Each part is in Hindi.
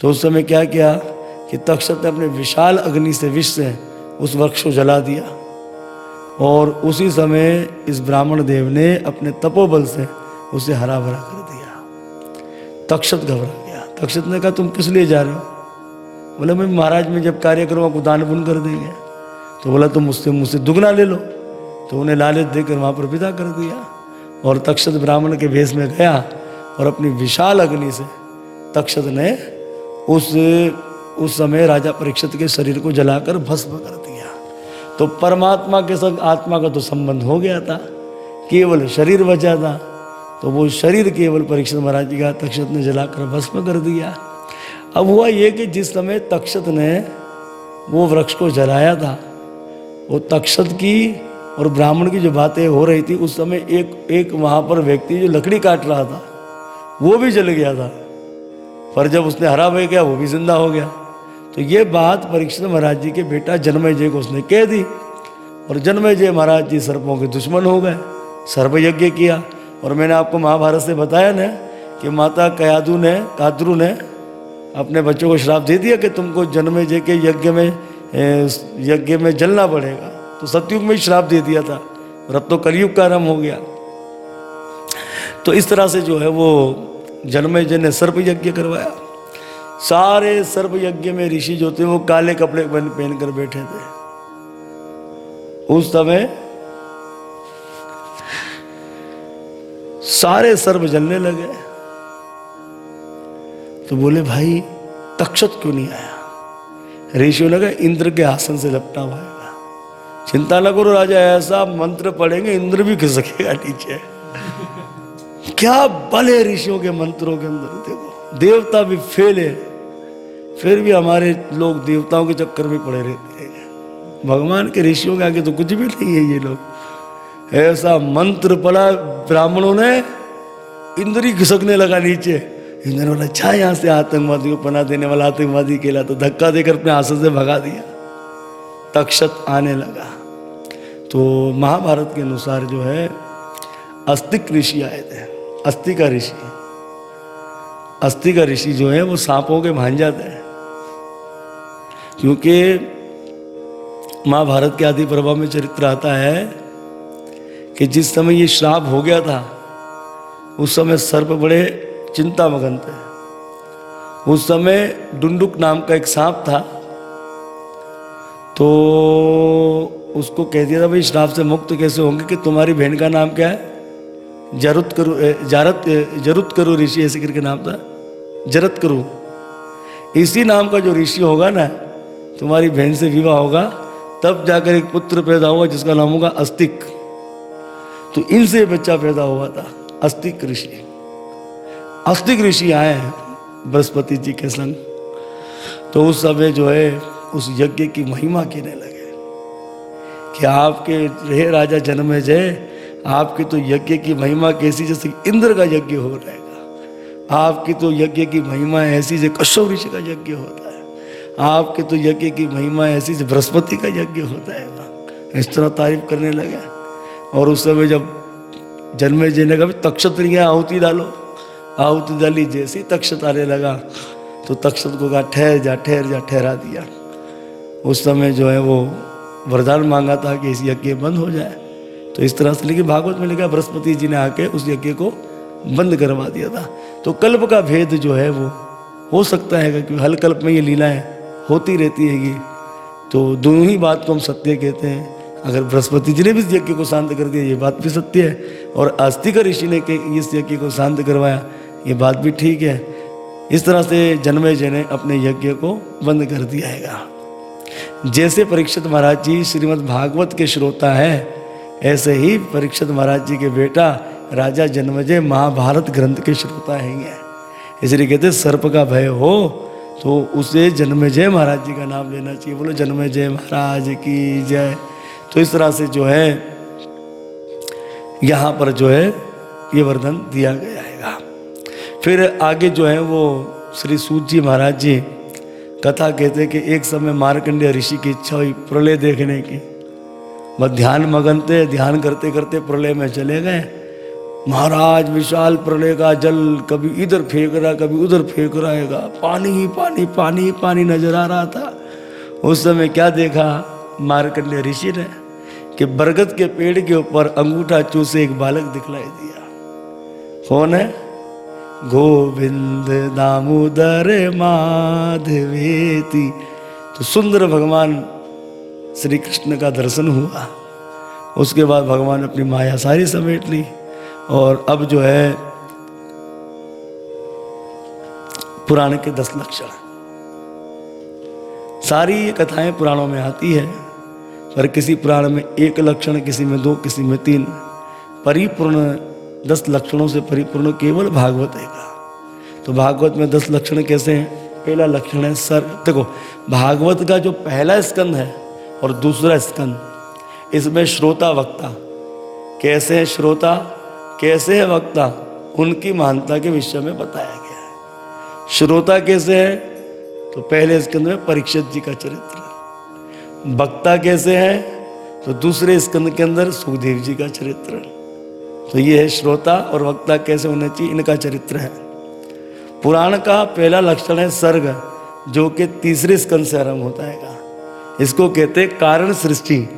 तो उस समय क्या किया कि तक्षत ने अपने विशाल अग्नि से विष से उस वृक्ष को जला दिया। और उसी समय इस ब्राह्मण देव ने अपने तपोबल से उसे हरा भरा कर दिया। तक्षत घबरा गया। तक्षत ने कहा, तुम किस लिए जा रहे हो? बोले, मैं महाराज में जब कार्य करूँगा को दान पुण्य कर देंगे। तो बोला, तुम मुझसे मुझसे दुगना ले लो। तो उन्हें लालच देकर वहाँ पर विदा कर दिया। और तक्षत ब्राह्मण के भेष में गया और अपनी विशाल अग्नि से तक्षत ने उस उस समय राजा परीक्षित के शरीर को जलाकर भस्म कर दिया। तो परमात्मा के संग आत्मा का तो संबंध हो गया था, केवल शरीर बचा था। तो वो शरीर केवल परीक्षित महाराज जी का तक्षत ने जलाकर भस्म कर दिया। अब हुआ ये कि जिस समय तक्षत ने वो वृक्ष को जलाया था, वो तक्षत की और ब्राह्मण की जो बातें हो रही थी, उस समय एक एक वहाँ पर व्यक्ति जो लकड़ी काट रहा था, वो भी जल गया था। पर जब उसने हरा बह गया वो भी ज़िंदा हो गया। तो ये बात परीक्षित महाराज जी के बेटा जन्मय जय को उसने कह दी और जन्मय जय महाराज जी सर्पों के दुश्मन हो गए सर्प यज्ञ किया। और मैंने आपको महाभारत से बताया ना कि माता कयादू ने, काद्रू ने अपने बच्चों को श्राप दे दिया कि तुमको जन्मय जय के यज्ञ में यज्ञ में जलना पड़ेगा। तो सतयुग में ही श्राप दे दिया था। और अब तो कलयुग का आरंभ हो गया। तो इस तरह से जो है वो जन्मय जय ने सर्प यज्ञ करवाया। सारे सर्प यज्ञ में ऋषि जो थे, वो काले कपड़े पहन कर बैठे थे। उस समय सारे सर्प जलने लगे। तो बोले, भाई, तक्षत क्यों नहीं आया? ऋषियों लगा, इंद्र के आसन से लपटा हुआ चिंता न करो राजा, ऐसा मंत्र पढ़ेंगे, इंद्र भी खिसकेगा नीचे। क्या बल है ऋषियों के मंत्रों के अंदर, देखो। देवता भी फेल है, फिर भी हमारे लोग देवताओं के चक्कर में पड़े रहते हैं। भगवान के ऋषियों के आगे तो कुछ भी नहीं है ये लोग। ऐसा मंत्र पड़ा ब्राह्मणों ने, इंद्री घिसकने लगा नीचे। इंद्र बोला अच्छा यहाँ से आतंकवादी को पना देने वाला, आतंकवादी केला तो धक्का देकर अपने आसन से भगा दिया। तक्षत आने लगा। तो महाभारत के अनुसार जो है, अस्तिक ऋषि आए थे। अस्थि का ऋषि अस्थि का ऋषि जो है, वो सांपों के भांजा थे क्योंकि महाभारत के आदि प्रभाव में चरित्र आता है कि जिस समय ये श्राप हो गया था, उस समय सर्प बड़े चिंता मगन थे। उस समय डुंडुक नाम का एक सांप था तो उसको कह दिया था, भाई, श्राप से मुक्त कैसे होंगे कि तुम्हारी बहन का नाम क्या है? जरुत करो जारत जरुत करो ऋषि, ऐसे करके नाम था। जरत करो। इसी नाम का जो ऋषि होगा ना, तुम्हारी बहन से विवाह होगा, तब जाकर एक पुत्र पैदा हुआ जिसका नाम होगा अस्तिक। तो इनसे बच्चा पैदा हुआ था, अस्तिक ऋषि। अस्तिक ऋषि आए बृहस्पति जी के संग। तो उस समय जो है, उस यज्ञ की महिमा कहने लगे कि आपके रहे राजा जन्म जय आपकी तो यज्ञ की महिमा कैसी जैसे इंद्र का यज्ञ हो रहेगा आपकी तो यज्ञ की महिमा ऐसी जैसे कश्यप ऋषि का यज्ञ होता है आपके तो यज्ञ की महिमा ऐसी जैसे बृहस्पति का यज्ञ होता है इस तरह तारीफ़ करने लगे। और उस समय जब जन्मे जीने का भी तक्षत गया आहुति डालो। आहुति डाली, जैसे ही तक्षत आने लगा तो तक्षत को कहा, ठहर जा ठहर जा, ठहरा दिया। उस समय जो है वो वरदान मांगा था कि इस यज्ञ बंद हो जाए। तो इस तरह से लेकिन भागवत में लिखा बृहस्पति जी ने आके उस यज्ञ को बंद करवा दिया था। तो कल्प का भेद जो है वो हो सकता है क्योंकि हल कल्प में ये लीलाएँ होती रहती है तो दोनों ही बात को हम सत्य कहते हैं। अगर बृहस्पति जी ने भी इस यज्ञ को शांत कर दिया, ये बात भी सत्य है। और अस्तिका ऋषि ने इस यज्ञ को शांत करवाया, ये बात भी ठीक है। इस तरह से जन्मे जय ने अपने यज्ञ को बंद कर दिया है जैसे परीक्षित महाराज जी श्रीमद् भागवत के श्रोता है ऐसे ही परीक्षित महाराज जी के बेटा राजा जन्मजय महाभारत ग्रंथ के श्रोता हैं। इसलिए कहते सर्प का भय हो तो उसे जन्मजय महाराज जी का नाम लेना चाहिए। बोलो जन्मजय महाराज की जय। तो इस तरह से जो है, यहाँ पर जो है, ये वर्णन दिया गया है। फिर आगे जो है वो श्री सूत जी महाराज जी कथा कहते कि एक समय मार्कंडेय ऋषि की इच्छा हुई प्रलय देखने की। बस ध्यान मगनते, ध्यान करते करते प्रलय में चले गए। महाराज विशाल प्रलय का जल कभी इधर फेंक रहा, कभी उधर फेंक रहेगा पानी ही। पानी पानी ही पानी नज़र आ रहा था। उस समय क्या देखा? मार्कंडे ऋषि ने कि बरगद के पेड़ के ऊपर अंगूठा चूसे एक बालक दिखलाई दिया। कौन है? गोविंद दामोदर माधवेती। तो सुंदर भगवान श्री कृष्ण का दर्शन हुआ। उसके बाद भगवान अपनी माया सारी समेट ली और अब जो है, पुराण के दस लक्षण। सारी ये कथाएँ पुराणों में आती है, पर किसी पुराण में एक लक्षण, किसी में दो, किसी में तीन, परिपूर्ण दस लक्षणों से परिपूर्ण केवल भागवत है का। तो भागवत में दस लक्षण कैसे हैं? पहला लक्षण है सर। देखो, भागवत का जो पहला स्कंद है और दूसरा स्कंद। इसमें श्रोता वक्ता। कैसे है श्रोता? कैसे है वक्ता? उनकी महानता के विषय में बताया गया है। श्रोता कैसे है? तो पहले स्कंद में परीक्षित जी का चरित्र। वक्ता कैसे है? तो दूसरे स्कंद के अंदर सुखदेव जी का चरित्र। तो ये है श्रोता और वक्ता कैसे होने चाहिए, इनका चरित्र है। पुराण का पहला लक्षण है सर्ग, जो कि तीसरे स्कंद से आरंभ होता है। इसको कहते कारण सृष्टि,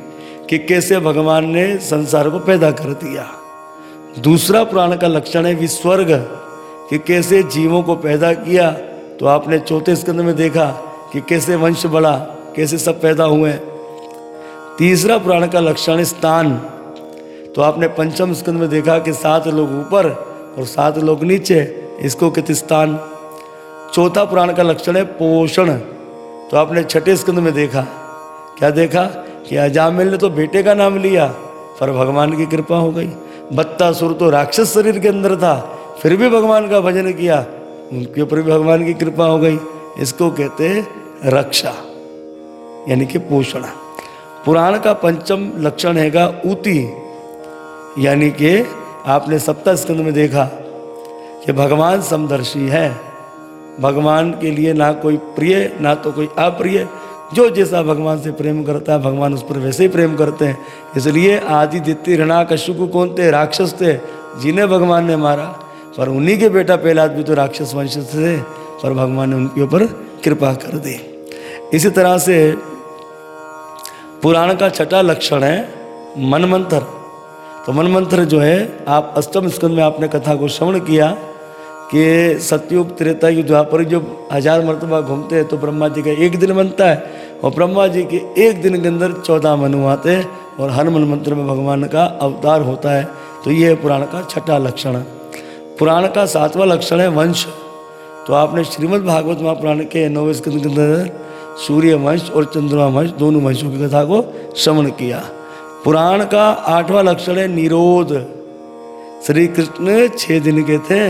कि कैसे भगवान ने संसार को पैदा कर दिया। दूसरा पुराण का लक्षण है विस्वर्ग, कि कैसे जीवों को पैदा किया। तो आपने चौथे स्कंद में देखा, कि कैसे वंश बढ़ा कैसे सब पैदा हुए। तीसरा पुराण का लक्षण स्थान। तो आपने पंचम स्कंद में देखा कि सात लोग ऊपर और सात लोग नीचे, इसको कहते स्थान। चौथा पुराण का लक्षण है पोषण। तो आपने छठे स्कंद में देखा क्या देखा कि अजामिल ने तो बेटे का नाम लिया, पर भगवान की कृपा हो गई। बत्ता सुर तो राक्षस शरीर के अंदर था, फिर भी भगवान का भजन किया, उनके ऊपर भी भगवान की कृपा हो गई। इसको कहते रक्षा, यानी कि पोषण। पुराण का पंचम लक्षण हैगा ऊती, यानी कि आपने सप्ताह स्कंद में देखा कि भगवान समदर्शी है। भगवान के लिए ना कोई प्रिय, ना तो कोई अप्रिय जो जैसा भगवान से प्रेम करता है, भगवान उस पर वैसे ही प्रेम करते हैं। इसलिए आदि दित्य ऋणा कश्यप कौन थे? राक्षस थे। जिन्हें भगवान ने मारा। पर उन्हीं के बेटा पहला आदमी तो राक्षस वंश थे। पर भगवान ने उनके ऊपर कृपा कर दी। इसी तरह से पुराण का छठा लक्षण है मनमंत्र तो मनमंत्र जो है, आप अष्टम स्कंद में आपने कथा को श्रवण किया। कि सतयुग त्रेता युग द्वापर जब हज़ार मरतबा घूमते हैं तो ब्रह्मा जी का एक दिन बनता है, और ब्रह्मा जी के एक दिन के अंदर चौदह मनु आते हैं, और हर मन मंत्र में भगवान का अवतार होता है। तो ये है पुराण का छठा लक्षण। पुराण का सातवां लक्षण है वंश। तो आपने श्रीमद् भागवत महापुराण के नौवे स्कंद के अंदर सूर्य वंश और चंद्रमा वंश, दोनों वंशों की कथा को श्रवण किया। पुराण का आठवां लक्षण है निरोध। श्री कृष्ण छः दिन के थे